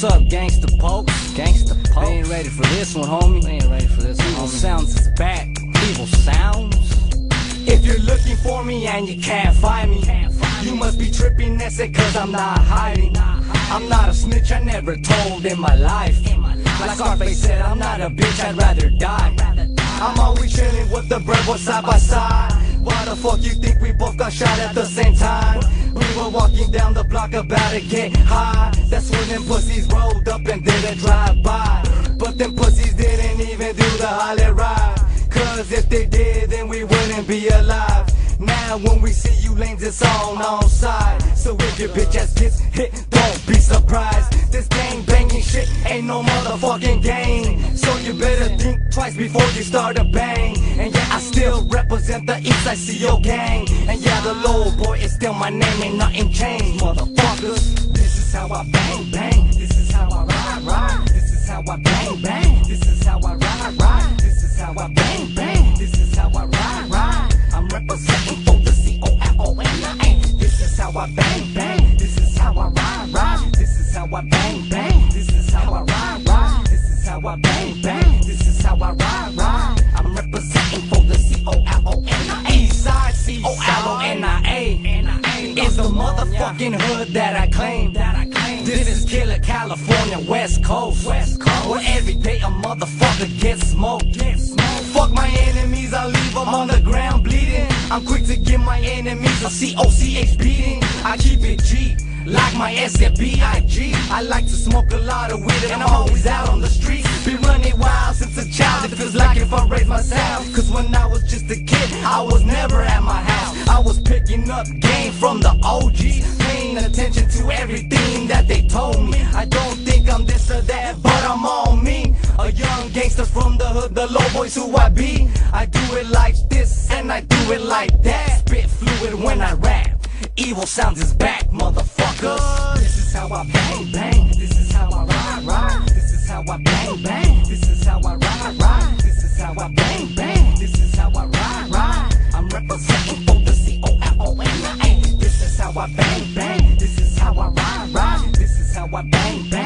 What's up, gangsta pokes, Gangsta pokes. ain't ready for this one, homie. Ain't ready for this Evil one, homie. Sounds is back. Evil Sounds. If you're looking for me and you can't find me, you must be tripping, that's it, cause I'm not hiding. I'm not a snitch, I never told in my life. Like Scarface said, I'm not a bitch, I'd rather die. I'm always chilling with the bread side by side. Why the fuck you think we both got shot at the same time? We were walking down the block about to get high. That's when them pussies rolled up and did a drive by. But them pussies didn't even do the holly ride. Cause if they did, then we wouldn't be alive. Now when we see you lanes, it's on on side. So if your bitch ass gets hit, don't be surprised. This gang banging shit ain't no motherfucking game. So you better think twice before you start a bang. And yeah, I still represent the East Side CO gang. And yeah, the low boy is still my name, ain't nothing changed, motherfuckers. This is how I bang bang. This is how I ride ride. This is how I bang bang. This is how I ride ride. This is how I bang bang. This is how I ride ride. I'm representing for the C O L O N I A. This is how I bang bang. This is how I ride ride. This is how I bang bang. I bang bang. This is how I ride ride. I'm representing for the C O L O N I A. Side C O L O N I A. Is the motherfucking hood that I claim. This is Killer California, West Coast. West Coast. Where every day a motherfucker gets smoked. Get smoked. Fuck my enemies, I leave them on the ground bleeding. I'm quick to give my enemies a C-O-C-H beating. I keep it G. Like my S-F-B-I-G I like to smoke a lot of weed and I'm always out on the streets Been running wild since a child. It feels like if I raise my sound. Cause when I was just a kid I was never at my house. I was picking up game from the OGs Paying attention to everything that they told me. I don't think I'm this or that but I'm on me. A young gangster from the hood The low boys who I be. I do it like this and I do it like that. Spit fluid when I rap Evil sounds is back, motherfuckers. This is how I bang bang. This is how I ride ride. This is how I bang bang. This is how I ride ride. This is how I bang bang. This is how I ride ride. I'm representing for the C O L O N I A. This is how I bang bang. This is how I ride ride. This is how I bang bang.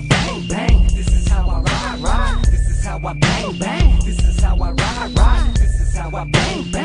Bang bang. This is how I ride ride. This is how I bang bang. This is how I ride ride. This is how I bang bang.